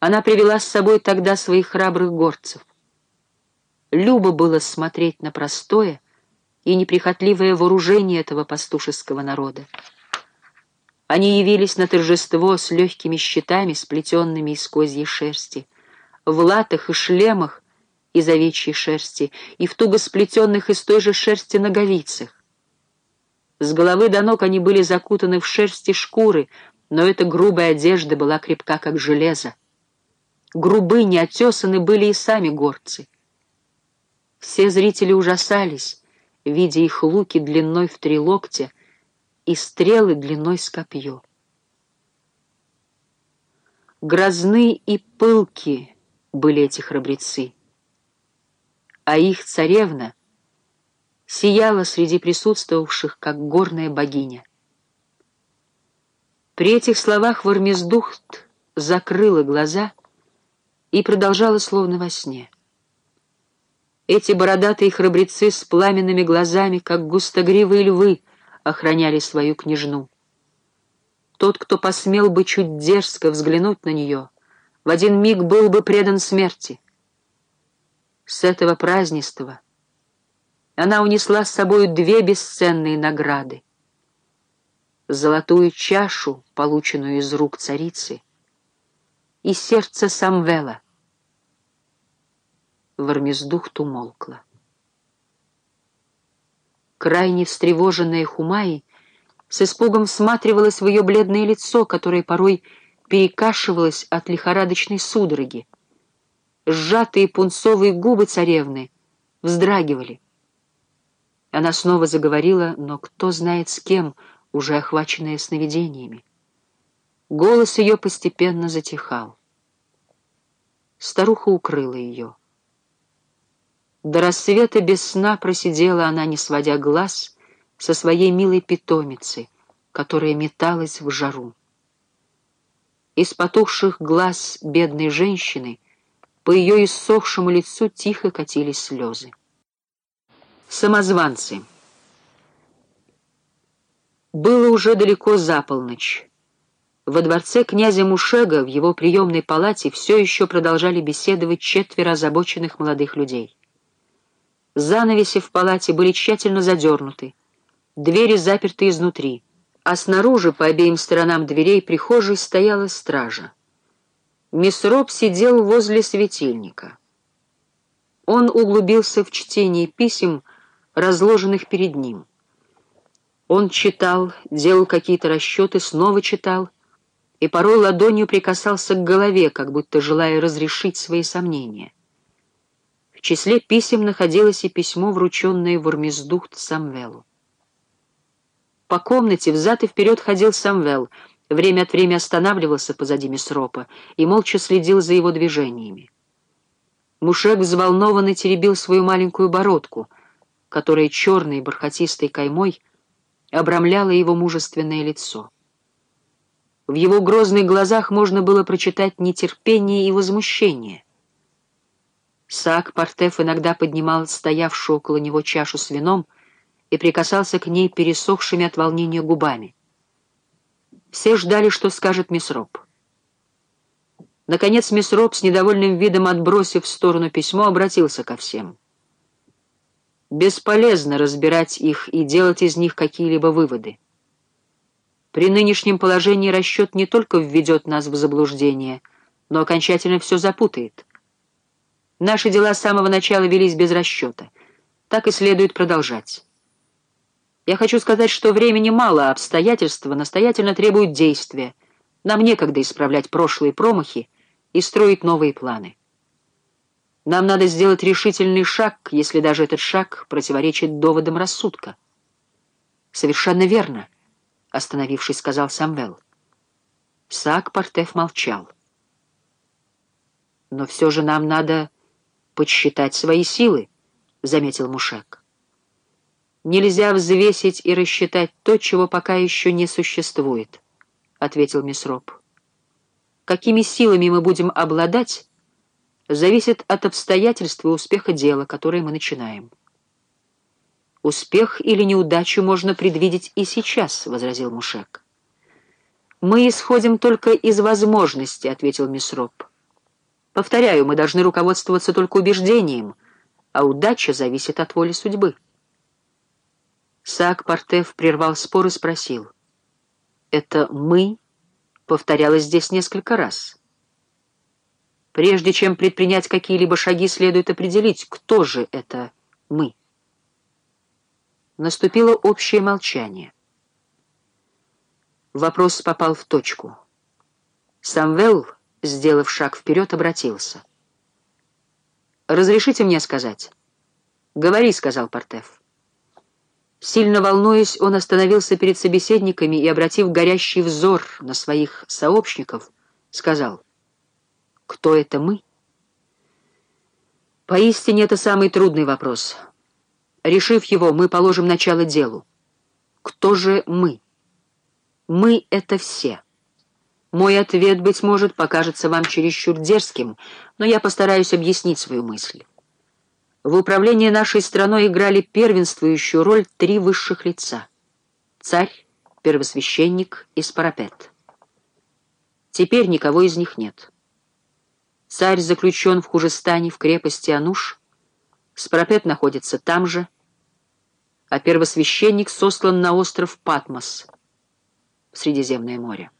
Она привела с собой тогда своих храбрых горцев. Любо было смотреть на простое и неприхотливое вооружение этого пастушеского народа. Они явились на торжество с легкими щитами, сплетенными из козьей шерсти, в латах и шлемах из овечьей шерсти и в туго сплетенных из той же шерсти ноговицах. С головы до ног они были закутаны в шерсти шкуры, но эта грубая одежда была крепка, как железо. Грубы, неотесаны были и сами горцы. Все зрители ужасались, видя их луки длиной в три локтя и стрелы длиной с копье. Грозны и пылки были эти храбрецы, а их царевна сияла среди присутствовавших, как горная богиня. При этих словах Вармездухт закрыла глаза и продолжала словно во сне. Эти бородатые храбрецы с пламенными глазами, как густогривые львы, охраняли свою княжну. Тот, кто посмел бы чуть дерзко взглянуть на нее, в один миг был бы предан смерти. С этого празднества она унесла с собой две бесценные награды. Золотую чашу, полученную из рук царицы, и сердце Самвела. Вармездухт умолкла. Крайне встревоженная Хумаи с испугом всматривалась в ее бледное лицо, которое порой перекашивалось от лихорадочной судороги. Сжатые пунцовые губы царевны вздрагивали. Она снова заговорила, но кто знает с кем, уже охваченная сновидениями. Голос ее постепенно затихал. Старуха укрыла ее. До рассвета без сна просидела она, не сводя глаз, со своей милой питомицы, которая металась в жару. Из потухших глаз бедной женщины по ее иссохшему лицу тихо катились слезы. Самозванцы. Было уже далеко за полночь. Во дворце князя Мушега в его приемной палате все еще продолжали беседовать четверо озабоченных молодых людей. Занавеси в палате были тщательно задернуты, двери заперты изнутри, а снаружи, по обеим сторонам дверей прихожей, стояла стража. Месроп сидел возле светильника. Он углубился в чтение писем, разложенных перед ним. Он читал, делал какие-то расчеты, снова читал, и порой ладонью прикасался к голове, как будто желая разрешить свои сомнения. В числе писем находилось и письмо, врученное Вурмездухт Самвелу. По комнате взад и вперед ходил Самвел, время от времени останавливался позади Месропа и молча следил за его движениями. Мушек взволнованно теребил свою маленькую бородку, которая черной бархатистой каймой обрамляла его мужественное лицо. В его грозных глазах можно было прочитать нетерпение и возмущение. Саак Партеф иногда поднимал стоявшую около него чашу с вином и прикасался к ней пересохшими от волнения губами. Все ждали, что скажет Месроп. Наконец Месроп, с недовольным видом отбросив в сторону письмо, обратился ко всем. Бесполезно разбирать их и делать из них какие-либо выводы. При нынешнем положении расчет не только введет нас в заблуждение, но окончательно все запутает. Наши дела с самого начала велись без расчета. Так и следует продолжать. Я хочу сказать, что времени мало, а обстоятельства настоятельно требуют действия. Нам некогда исправлять прошлые промахи и строить новые планы. Нам надо сделать решительный шаг, если даже этот шаг противоречит доводам рассудка. Совершенно верно, остановившись, сказал Самвел. Сак Партеф молчал. Но все же нам надо подсчитать свои силы, — заметил Мушек. «Нельзя взвесить и рассчитать то, чего пока еще не существует», — ответил Месроп. «Какими силами мы будем обладать, зависит от обстоятельств и успеха дела, которое мы начинаем». «Успех или неудачу можно предвидеть и сейчас», — возразил Мушек. «Мы исходим только из возможности», — ответил Месроп. Повторяю, мы должны руководствоваться только убеждением, а удача зависит от воли судьбы. Саак Партев прервал спор и спросил. «Это мы?» повторялось здесь несколько раз. Прежде чем предпринять какие-либо шаги, следует определить, кто же это мы. Наступило общее молчание. Вопрос попал в точку. Самвел, сделав шаг вперед, обратился. «Разрешите мне сказать?» «Говори», — сказал Портеф. Сильно волнуясь, он остановился перед собеседниками и, обратив горящий взор на своих сообщников, сказал, «Кто это мы?» Поистине это самый трудный вопрос. Решив его, мы положим начало делу. Кто же мы? Мы — это все. Мой ответ, быть может, покажется вам чересчур дерзким, но я постараюсь объяснить свою мысль. В управлении нашей страной играли первенствующую роль три высших лица — царь, первосвященник и спарапет. Теперь никого из них нет. Царь заключен в Хужестане в крепости Ануш, спарапет находится там же, а первосвященник сослан на остров Патмос в Средиземное море.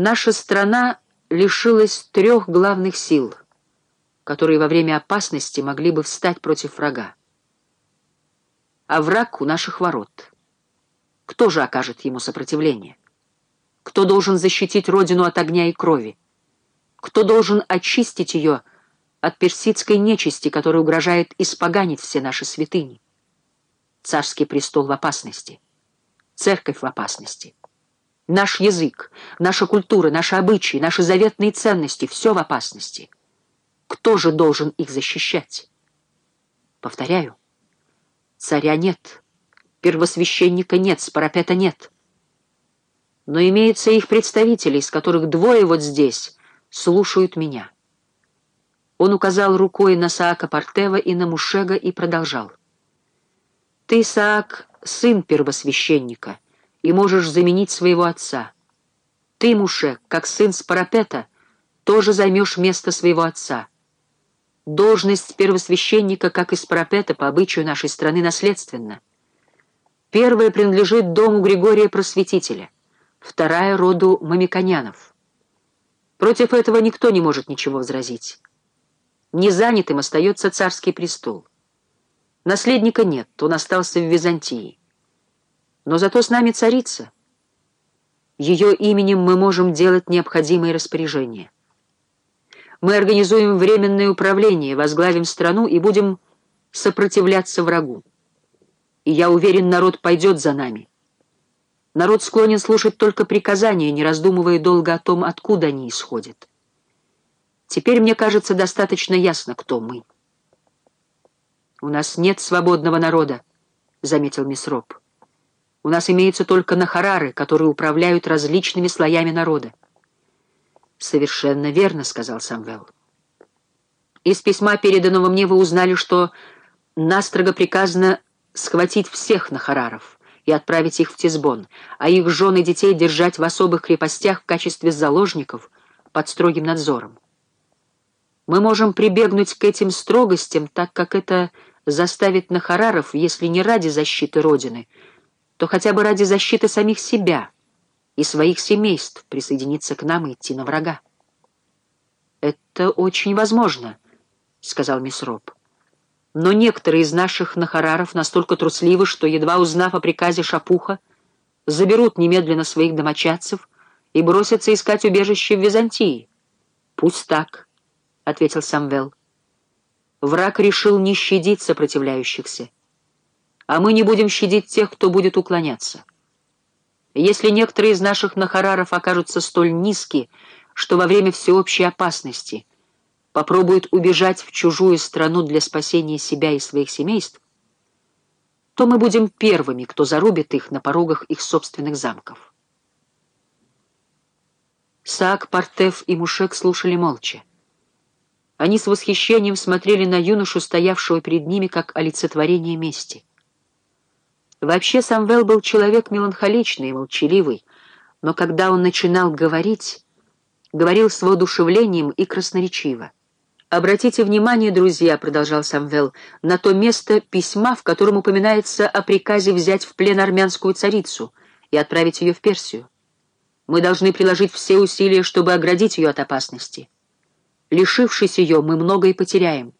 Наша страна лишилась трех главных сил — которые во время опасности могли бы встать против врага. А враг у наших ворот. Кто же окажет ему сопротивление? Кто должен защитить родину от огня и крови? Кто должен очистить ее от персидской нечисти, которая угрожает испоганить все наши святыни? Царский престол в опасности. Церковь в опасности. Наш язык, наша культура, наши обычаи, наши заветные ценности — все в опасности. Кто же должен их защищать? Повторяю, царя нет, первосвященника нет, спарапета нет. Но имеются их представители, из которых двое вот здесь слушают меня. Он указал рукой на Саака Партева и на Мушега и продолжал. «Ты, Саак, сын первосвященника, и можешь заменить своего отца. Ты, Мушег, как сын Спарапета, тоже займешь место своего отца». Должность первосвященника, как из пропета по обычаю нашей страны, наследственна. Первая принадлежит дому Григория Просветителя, вторая — роду мамиконянов. Против этого никто не может ничего возразить. Незанятым остается царский престол. Наследника нет, он остался в Византии. Но зато с нами царица. Ее именем мы можем делать необходимые распоряжения. Мы организуем временное управление, возглавим страну и будем сопротивляться врагу. И я уверен, народ пойдет за нами. Народ склонен слушать только приказания, не раздумывая долго о том, откуда они исходят. Теперь, мне кажется, достаточно ясно, кто мы. «У нас нет свободного народа», — заметил мисс Роб. «У нас имеются только нахарары, которые управляют различными слоями народа. «Совершенно верно», — сказал Самвел. «Из письма, переданного мне, вы узнали, что настрого приказано схватить всех нахараров и отправить их в Тизбон, а их жен и детей держать в особых крепостях в качестве заложников под строгим надзором. Мы можем прибегнуть к этим строгостям, так как это заставит нахараров, если не ради защиты Родины, то хотя бы ради защиты самих себя» и своих семейств присоединиться к нам и идти на врага. «Это очень возможно», — сказал мисс Роб. «Но некоторые из наших нахараров настолько трусливы, что, едва узнав о приказе Шапуха, заберут немедленно своих домочадцев и бросятся искать убежище в Византии». «Пусть так», — ответил Самвел. «Враг решил не щадить сопротивляющихся, а мы не будем щадить тех, кто будет уклоняться». Если некоторые из наших нахараров окажутся столь низки, что во время всеобщей опасности попробуют убежать в чужую страну для спасения себя и своих семейств, то мы будем первыми, кто зарубит их на порогах их собственных замков. Саак, Партеф и Мушек слушали молча. Они с восхищением смотрели на юношу, стоявшего перед ними, как олицетворение мести. Вообще Самвел был человек меланхоличный и молчаливый, но когда он начинал говорить, говорил с воодушевлением и красноречиво. «Обратите внимание, друзья», — продолжал Самвел, — «на то место письма, в котором упоминается о приказе взять в плен армянскую царицу и отправить ее в Персию. Мы должны приложить все усилия, чтобы оградить ее от опасности. Лишившись ее, мы многое потеряем.